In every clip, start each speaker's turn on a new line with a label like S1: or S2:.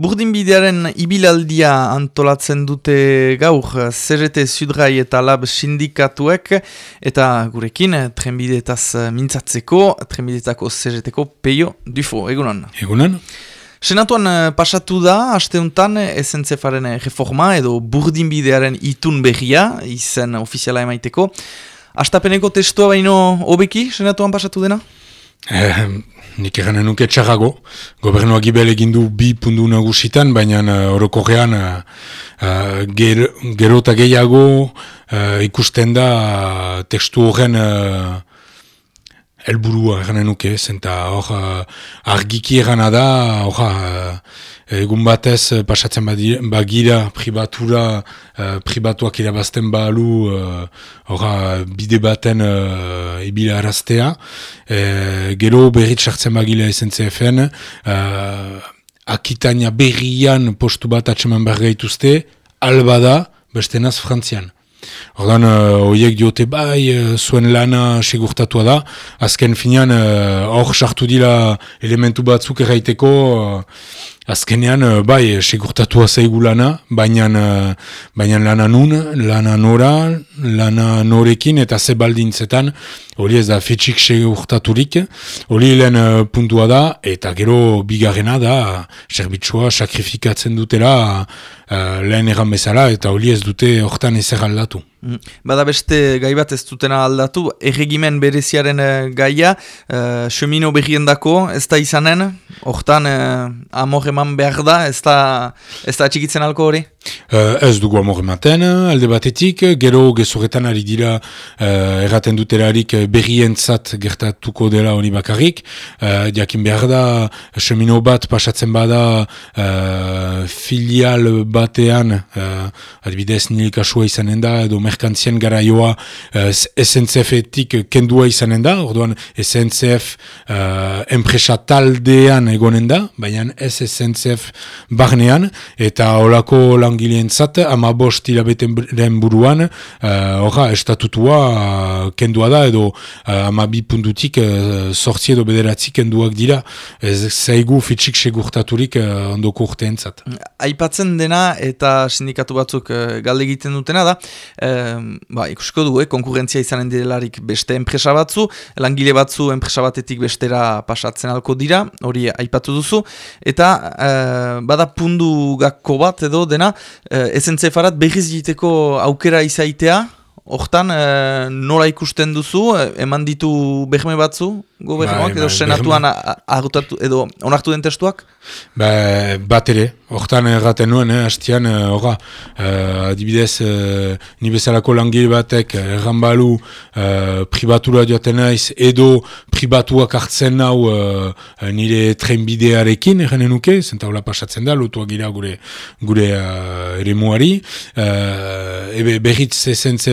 S1: Burdinbidearen ibilaldia antolatzen dute gaur CGT Sudrai eta Lab sindikatuek eta gurekin trenbideetaz mintzatzeko, trenbideetako CGTko peio dufo, egunan.
S2: Egunan.
S1: Senatuan eh, pasatu da, hasteuntan, esentzefaren reforma edo burdinbidearen itun behia, izen ofiziala emaiteko. Astapeneko testua baino hobeki, senatuan pasatu dena?
S2: Eh, nik eganen nuke txarrago. Gobernuak ibel egin du bi pundu nagusitan, baina uh, orokorrean uh, ger, gero eta gehiago uh, ikusten da uh, tekstu horren uh, elburua eganen nuke, zenta hor uh, argiki egana da, hor uh, egun batez pasatzen bagira pribatura, uh, pribatuak irabazten balu uh, bide baten uh, ibila araztea. E, gero berrit sartzen bagila CFN, uh, akitania berrian postu bat atseman behar gaituzte, alba da, beste naz frantzian. Ordan, uh, diote bai, uh, zuen lana segurtatua da. Azken finean, hor uh, sartu dira elementu batzuk erraiteko, uh, azkenean, uh, bai, segurtatua zaigu lana, baina, uh, baina lana nun, lana nora, lana norekin, eta ze baldintzetan, hori ez da fetxik segurtaturik, hori lehen puntua da, eta gero bigarrena da, serbitsua sakrifikatzen dutela, lehen erran bezala, eta hori ez dute hortan ezer aldatu.
S1: Mm. Bada beste gai bat ez dutena aldatu, erregimen bereziaren uh, gaia, uh, semino berrien dako, ez da izanen, hortan uh, amor eman behar da, ez da, ez da txikitzen alko hori?
S2: Uh, ez dugu amor ematen, alde batetik, gero gezurretan ari dira uh, erraten duterarik berrien zat gertatuko dela hori bakarrik, uh, diakin behar da, semino bat pasatzen bada uh, filial batean, uh, adibidez nilik asua izanen da, edo merkantzien garaioa uh, SNCF-etik kendua izanen da, orduan SNCF uh, enpresa taldean egonen da, baina ez SNCF barnean, eta olako langileen zat, ama bost hilabeten buruan, uh, estatutua uh, kendua da, edo uh, ama bi puntutik uh, sortzi edo bederatzi kenduak dira, ez zaigu fitxik segurtaturik uh, ondoko urtean zat.
S1: Aipatzen dena eta sindikatu batzuk uh, galde egiten dutena da, ba, ikusko du, eh, konkurrentzia izanen direlarik beste enpresa batzu, langile batzu enpresa batetik bestera pasatzen alko dira, hori aipatu duzu, eta eh, bada pundu gako bat edo dena, eh, ezentzefarat behiz egiteko aukera izaitea, Hortan, e, nola ikusten duzu, eman ditu behme batzu, gobernuak, bai, edo bai, senatuan edo onartu den testuak?
S2: Ba, bat ere, hortan erraten nuen, eh, hastian, eh, horra, eh, adibidez, eh, ni bezalako langile batek, erran balu, eh, pribatura joaten naiz, edo pribatuak hartzen nau eh, nire trenbidearekin, erren nuke, zenta hola pasatzen da, lotuak gira gure, gure uh, ere muari, uh, ebe berriz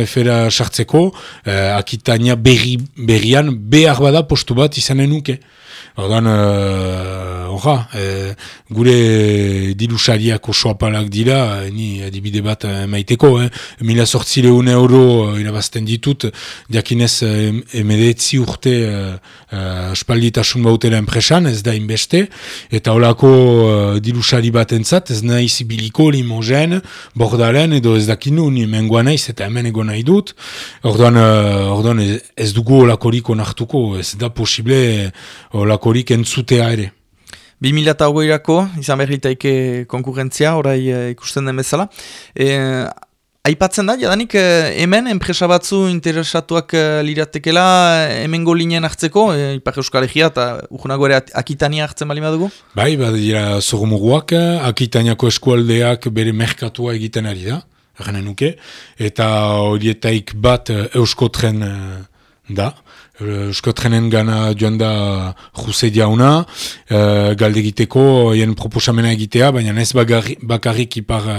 S2: fera sartzeko, uh, akitania berri, berrian, behar bada postu bat izanen nuke. Ordan, uh, e, gure dilusariak oso apalak dira, ni adibide bat maiteko, eh? mila sortzile une euro irabazten ditut, diakinez emedetzi urte uh, uh, espalditasun bautela enpresan, ez da inbeste, eta holako uh, dilusari bat entzat, ez nahi zibiliko limogen, bordalen, edo ez dakinu, ni mengoa naiz, eta hemen ego nahi dut, ordan, uh, ordan ez dugu holakorik onartuko, ez da posible holakorik entzutea ere.
S1: 2008-ako, izan berritaike konkurrentzia, orai e, ikusten den bezala. E, aipatzen da, jadanik, e, hemen, enpresa batzu interesatuak e, liratekela, hemen golinen hartzeko, e, Ipar Euskal Egia, eta urgunago ere Akitania hartzen bali badugu?
S2: Bai, badira zorumuguak, Akitaniako eskualdeak bere merkatua egiten ari da, nuke, eta horietaik bat euskotren da, Euskotrenen gana joan da Jose Diauna, uh, galde egiteko, hien proposamena egitea, baina ez bakarrik ipar uh,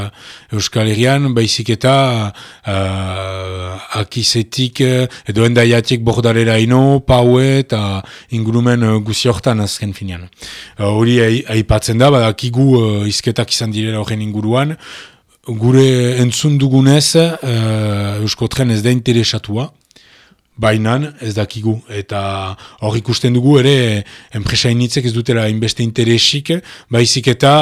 S2: Euskal Herrian, baizik eta uh, akizetik, edo endaiatik bordalera ino, paue eta ingurumen guzi hortan azken finean. Hori aipatzen da, badakigu uh, izketak izan direla horren inguruan, gure entzun dugunez uh, Euskotren ez da interesatua, bainan ez dakigu. Eta hor ikusten dugu ere, enpresa initzek ez dutela inbeste interesik, baizik eta,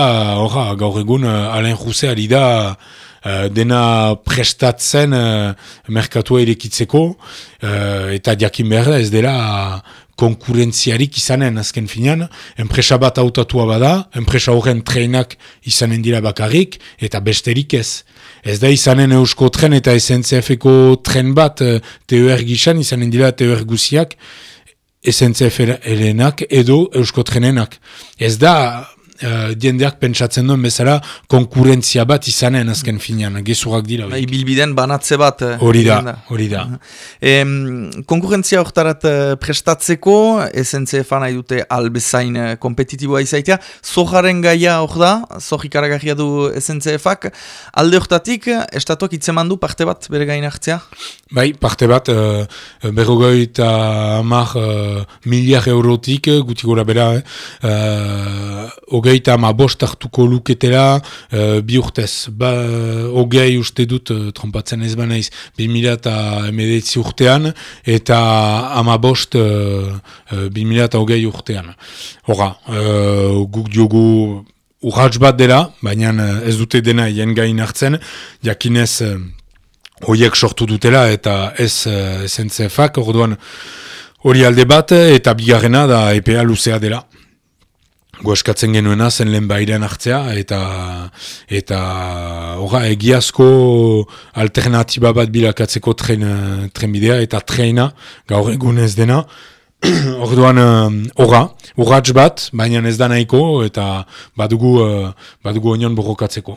S2: horra, gaur egun, Alain Juse ari da, uh, dena prestatzen uh, merkatua irekitzeko, uh, eta jakin behar ez dela konkurentziarik izanen azken finean, enpresa bat autatua bada, enpresa horren trenak izanen dira bakarrik, eta besterik ez. Ez da izanen eusko tren eta SNCF-eko tren bat TER gizan, izanen dira TER guziak, SNCF-erenak edo eusko trenenak. Ez da uh, diendeak pentsatzen duen bezala konkurentzia bat izanen azken finean, gezurak dira.
S1: Bai, bilbiden banatze bat.
S2: Eh, hori da, hori da.
S1: E, konkurrentzia hortarat uh, prestatzeko, SNCF nahi dute albezain kompetitiboa izaitea, zoharen gaia hor da, zohik du SNCF-ak, alde hortatik, estatuak itzeman du parte bat bere gain hartzea?
S2: Bai, parte bat, uh, berrogoi eta amar uh, miliar eurotik, guti gora bera, uh, hogeita ama bost hartuko luketela uh, bi urtez. Ba, hogei uste dut, uh, trompatzen ez banaiz, bi mila eta emedetzi urtean, eta ama bost uh, uh, bi mila eta hogei urtean. Hora, uh, guk diogu urratz bat dela, baina ez dute dena jen gain hartzen, jakinez uh, hoiek sortu dutela eta ez uh, SNCF-ak, orduan hori alde bat eta bigarrena da EPA luzea dela. Goeskatzen genuena zen lehen bairean hartzea eta eta ora, egiazko alternatiba bat bilakatzeko tren, trenbidea eta trena gaur egun ez dena. Orduan, ora, urratx bat, baina ez da nahiko eta badugu, badugu onion borrokatzeko.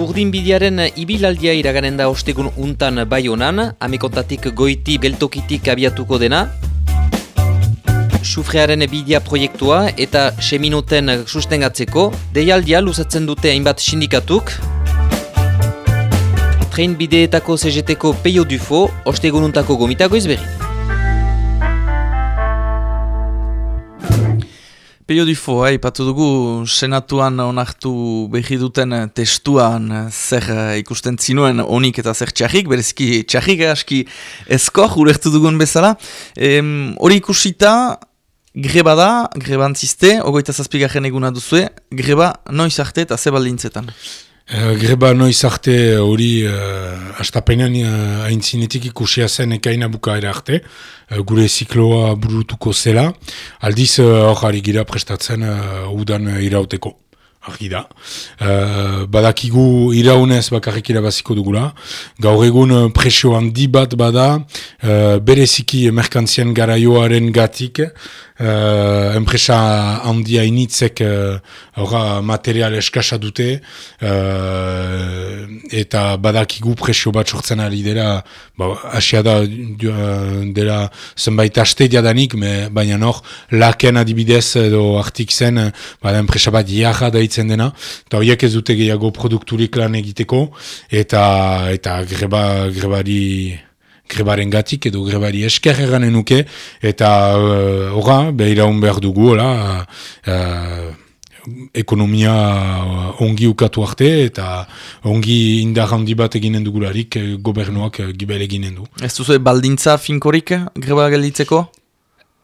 S3: Burdin bidiaren ibilaldia iraganen da ostegun untan bai honan, amekontatik goiti geltokitik abiatuko dena. Sufrearen bidia proiektua eta seminoten sustengatzeko, deialdia luzatzen dute hainbat sindikatuk. Train bideetako CGT-ko peio dufo, ostegun untako gomitago izberin.
S1: Peio difo, eh, ipatu dugu senatuan onartu behi duten testuan zer eh, ikusten zinuen onik eta zer txarrik, bereziki txarrik aski eskor urertu dugun bezala. Hori ikusita, greba da, greba antziste, ogoita zazpigarren eguna duzue, greba noiz arte eta zebaldintzetan.
S2: Uh, greba noiz arte hori uh, astapenean uh, aintzinetik ikusia zen ekaina bukaera arte, uh, gure zikloa burutuko zela, aldiz hor uh, gira prestatzen uh, udan uh, irauteko. Argi da. Uh, badakigu iraunez bakarrik irabaziko dugula. Gaur egun presio handi bat bada, uh, bereziki merkantzien garaioaren gatik, uh, enpresa handia initzek uh, material eskasa dute uh, eta badakigu presio bat sortzen ari dela ba, asia da dela zenbait aste diadanik baina nor laken adibidez edo artik zen bada enpresa bat jarra daitzen dena eta horiek ez dute gehiago produkturik lan egiteko eta eta greba, grebari grebaren gatik edo grebari esker eranen nuke, eta horra, uh, behiraun behar dugu, hola, uh, ekonomia ongi ukatu arte, eta ongi indar handi bat eginen dugularik gobernuak gibel eginen du.
S1: Ez duzu baldintza finkorik greba gelditzeko?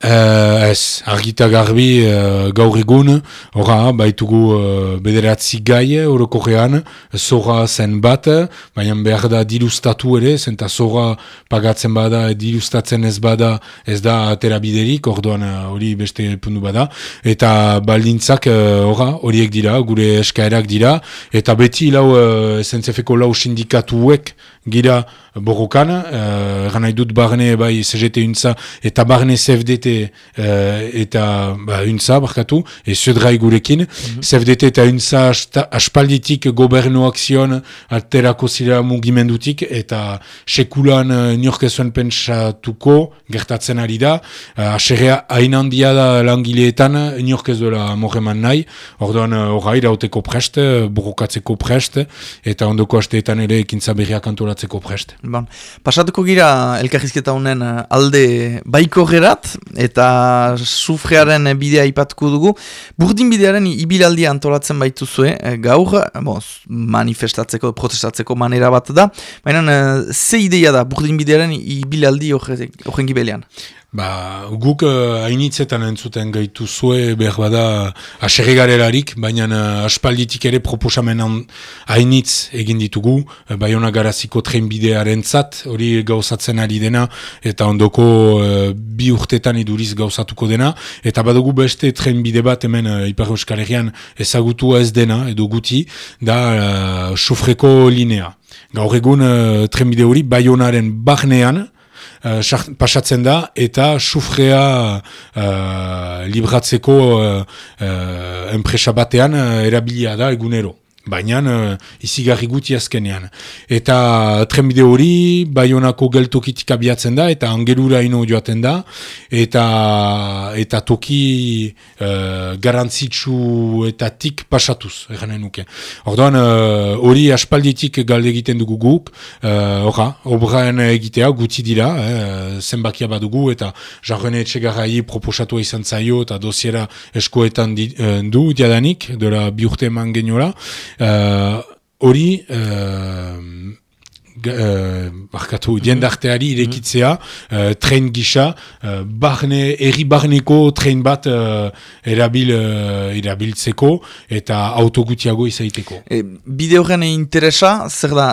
S2: Uh, ez, argita garbi uh, gaur egun, ora, baitugu uh, bederatzi gai orokorrean, zora zen bat, baina behar da dilustatu ere, zenta zora pagatzen bada, dilustatzen ez bada, ez da terabiderik, orduan hori uh, beste puntu bada, eta baldintzak ora, horiek dira, gure eskaerak dira, eta beti lau, uh, SNCF-ko lau sindikatuek gira borrokan, uh, nahi dut barne bai CGT untza, eta barne CFDT uh, eta ba, untza, barkatu, e zedrai gurekin, mm CFDT eta untza aspalditik gobernuak zion alterako zira mugimendutik, eta sekulan uh, niorkezuen pentsatuko, gertatzen ari da, uh, aserrea hain handia da langileetan, niorkezuela morreman nahi, orduan uh, orra irauteko prest, borrokatzeko prest, eta ondoko asteetan ere ekintza berriak antolatzen libratzeko prest.
S1: Bon. Pasatuko gira elkarrizketa honen eh, alde baiko gerat, eta sufrearen bidea ipatuko dugu. Burdin bidearen ibilaldia antolatzen baituzue, eh, gaur, bon, manifestatzeko, protestatzeko manera bat da, baina ze ideia da burdin bidearen ibilaldi horren gibelean?
S2: Ba, guk uh, hainitzetan entzuten gaitu zue behar bada aserregarelarik, baina uh, aspalditik ere proposamen hainitz egin ditugu, uh, Bayona garaziko trenbidearen zat, hori gauzatzen ari dena, eta ondoko uh, bi urtetan iduriz gauzatuko dena, eta badugu beste trenbide bat hemen uh, Ipar Euskal Herrian ezagutu ez dena, edo guti, da uh, sufreko linea. Gaur egun uh, trenbide hori Bayonaren barnean, uh, pasatzen da eta sufrea uh, libratzeko uh, uh, enpresa batean uh, erabilia da egunero baina uh, izigarri guti azkenean. Eta trenbide hori, baionako geltokitik abiatzen da, eta angelura ino joaten da, eta, eta toki uh, garantzitsu eta tik pasatuz, eranen nuke. Ordoan, uh, hori aspalditik galde egiten dugu guk, uh, ora, obraen egitea guti dira, eh, zenbakia badugu, eta jarrene etxegarrai proposatu izan zaio, eta dosiera eskoetan di, du, diadanik, dela bi urte eman geniola, Eh, hori uh, barkatu, diendarteari irekitzea, uh, tren gisa, uh, barne, erri barneko tren bat uh, erabil, uh, erabiltzeko eta autogutiago izaiteko.
S1: E, bide horren interesa, zer da,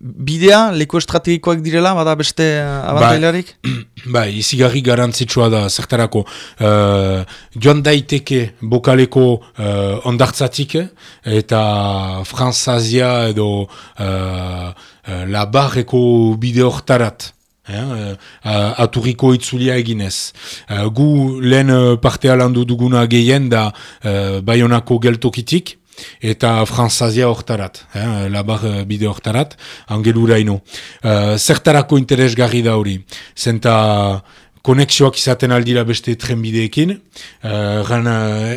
S1: bidea, leko estrategikoak direla, bada beste abantailarik?
S2: Ba, bai, izigarri garantzitsua da, zertarako, joan daiteke bokaleko ondartzatik, eta franzazia edo labarreko bide hortarat, Eh, uh, aturriko itzulia eginez. Uh, gu lehen partea landu duguna gehien da Bayonako geltokitik, eta franzazia hortarat, eh, labar bide hortarat, angelura ino. Uh, zertarako interesgarri da hori, zenta konexioak izaten aldira beste trenbideekin, uh, gana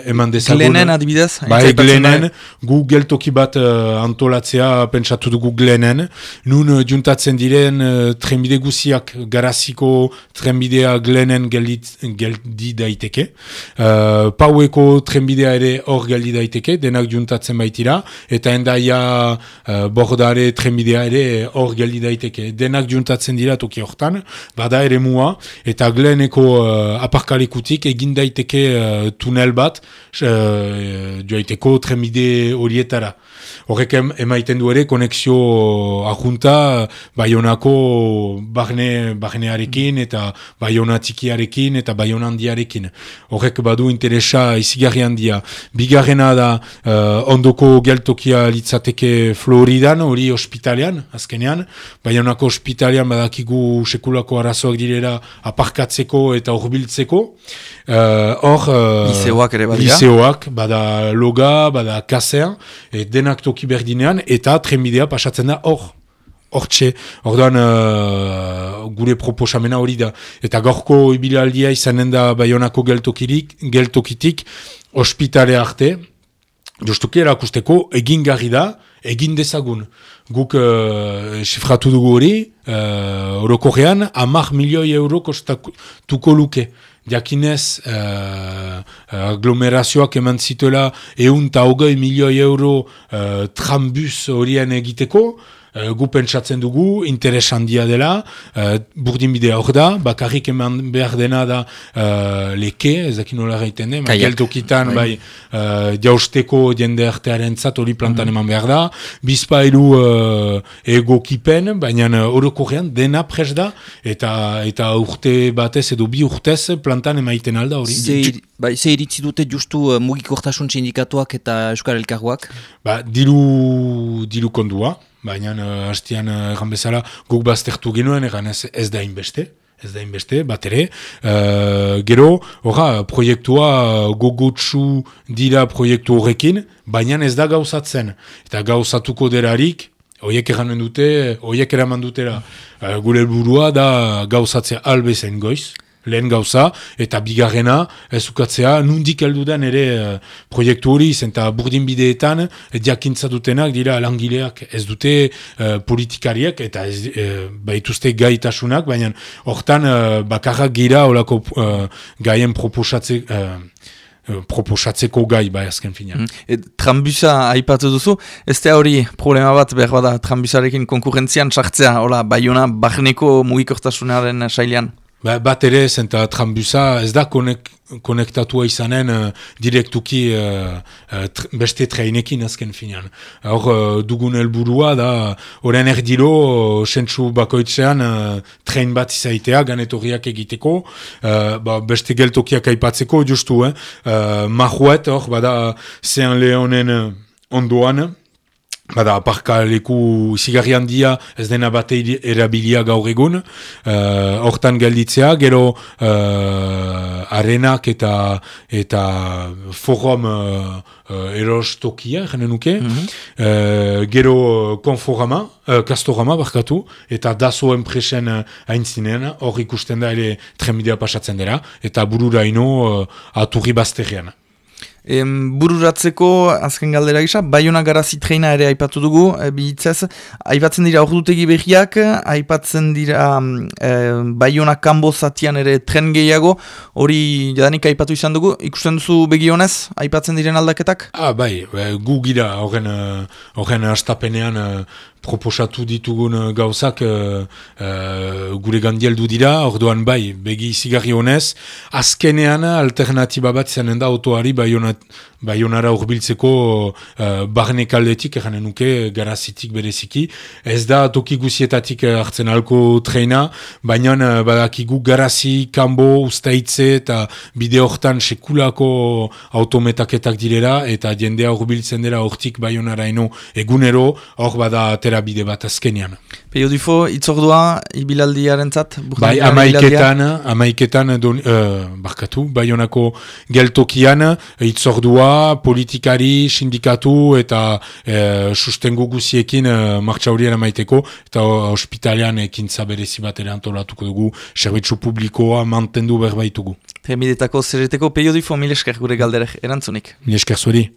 S2: eman dezagun...
S1: Glenen adibidez?
S2: Bai, Glenen, gu geltoki bat uh, antolatzea, pentsatu dugu Glenen, nun uh, juntatzen diren uh, trenbide guziak garaziko trenbidea Glenen geldi daiteke, uh, paueko trenbidea ere hor geldi daiteke, denak juntatzen baitira, eta endaia uh, bordare trenbidea ere hor geldi daiteke, denak juntatzen dira toki hortan, bada ere mua, eta gleneko uh, aparkalekutik egin daiteke uh, tunel bat uh, joaiteko tremide horietara. Horrek emaiten du ere konexio ajunta baionako barne, barnearekin eta baiona txikiarekin eta baiona handiarekin. Horrek badu interesa izigarri handia. Bigarrena da uh, ondoko geltokia litzateke Floridan, hori ospitalean, azkenean. Baionako ospitalean badakigu sekulako arazoak direra aparkat ateratzeko eta horbiltzeko. Uh, hor... Uh,
S1: Liseoak ere badia.
S2: Liseoak, bada loga, bada kasea, et denak toki berdinean, eta trenbidea pasatzen da hor. Hortxe, orduan uh, gure proposamena hori da. Eta gorko ibilaldia izanen da Bayonako geltokirik, geltokitik, ospitale arte, justuki erakusteko, egin garri da, egin dezagun. Guk uh, sifratu dugu hori, uh, orokorrean, amak milioi euro kostatuko luke. Jakinez, uh, aglomerazioak eman zituela eun eta hogei milioi euro uh, trambus horien egiteko, uh, gu pentsatzen dugu, interes handia dela, uh, burdin bidea hor da, bakarrik eman behar dena da uh, leke, ez dakin nola gaiten den, geltokitan, bai, uh, jausteko jende artearen zat hori plantan mm. eman behar da, bizpailu uh, ego kipen, baina orokorrean dena pres da, eta eta urte batez edo bi urtez plantan emaiten alda hori.
S3: Ze, bai, ze iritzi dute justu uh, mugikortasun sindikatuak eta Euskal Elkarguak?
S2: Ba, diru, diru kondua, baina uh, hastian uh, bezala guk baztertu genuen egan ez, ez da inbeste ez da inbeste, bat ere. Uh, gero, horra, proiektua gogotsu dira proiektu horrekin, baina ez da gauzatzen. Eta gauzatuko derarik, horiek dute, horiek eraman dutera, uh, gure burua da gauzatzea albezen goiz. Lehen gauza, eta bigarrena, ez ukatzea, nundik heldu den ere uh, proiektu hori, zenta burdin bideetan, diakintza dutenak dira langileak, ez dute uh, politikariak, eta ez, uh, baituzte gaitasunak, baina hortan uh, bakarrak gira olako uh, gaien proposatze, uh, proposatzeko gai bai azken fina. Mm.
S1: E, trambusa aipatu duzu, ez da hori problema bat behar bada trambusarekin konkurrentzian sartzea, hola, baiona bahneko mugikortasunaren sailean?
S2: Ba, bat ere, zenta trambusa ez da konek, konektatua izanen uh, direktuki uh, uh, beste treinekin azken finean. Hor uh, dugun helburua da, horren erdilo, uh, bakoitzean uh, trein bat izaitea, ganetorriak egiteko, uh, ba, beste geltokiak aipatzeko, justu, eh? uh, mahuet, hor, bada, zean lehonen uh, ondoan, Bada, aparka leku zigarri handia ez dena bate erabilia gaur egun, uh, hortan gelditzea, gero uh, arenak eta eta forum uh, uh, erostokia, jenen nuke, mm -hmm. gero konforama, uh, kastorama barkatu, eta dazo enpresen uh, hain zinen, hor ikusten da ere tremidea pasatzen dira, eta burura ino uh, aturri bazterrean.
S1: Em, bururatzeko azken galdera gisa, Bayona garazi treina ere aipatu dugu, e, bihitzez, aipatzen dira ordutegi behiak, aipatzen dira e, Bayona kanbo zatian ere tren gehiago, hori jadanik aipatu izan dugu, ikusten duzu begionez, aipatzen diren aldaketak?
S2: Ah, bai, bai gu gira, horren, eh, horren astapenean eh, proposatu ditugun uh, gauzak uh, uh, gure gandieldu dira, orduan bai, begi zigarri honez, azkenean alternatiba bat zanen da otoari baionara urbiltzeko uh, barne kaldetik, eranen nuke, garazitik bereziki. Ez da toki guzietatik hartzen alko treina, baina uh, badakigu garazi, kanbo, ustaitze eta bide hortan sekulako autometaketak direra, eta jendea urbiltzen dira hortik baionara eno egunero, hor bada atera bide bat azkenean.
S1: Peio dufo, itzordua, ibilaldiaren zat?
S2: Bai, amaiketan, amaiketan, don, uh, barkatu, bai honako geltokian, itzordua, politikari, sindikatu eta uh, sustengu guziekin uh, martxa horien amaiteko, eta ospitalean ekin zaberezi bat ere antolatuko dugu, serbitzu publikoa mantendu berbaitugu.
S1: Temidetako zereteko, peio dufo, mil esker gure galderek, erantzunik.
S2: Mil esker zuri.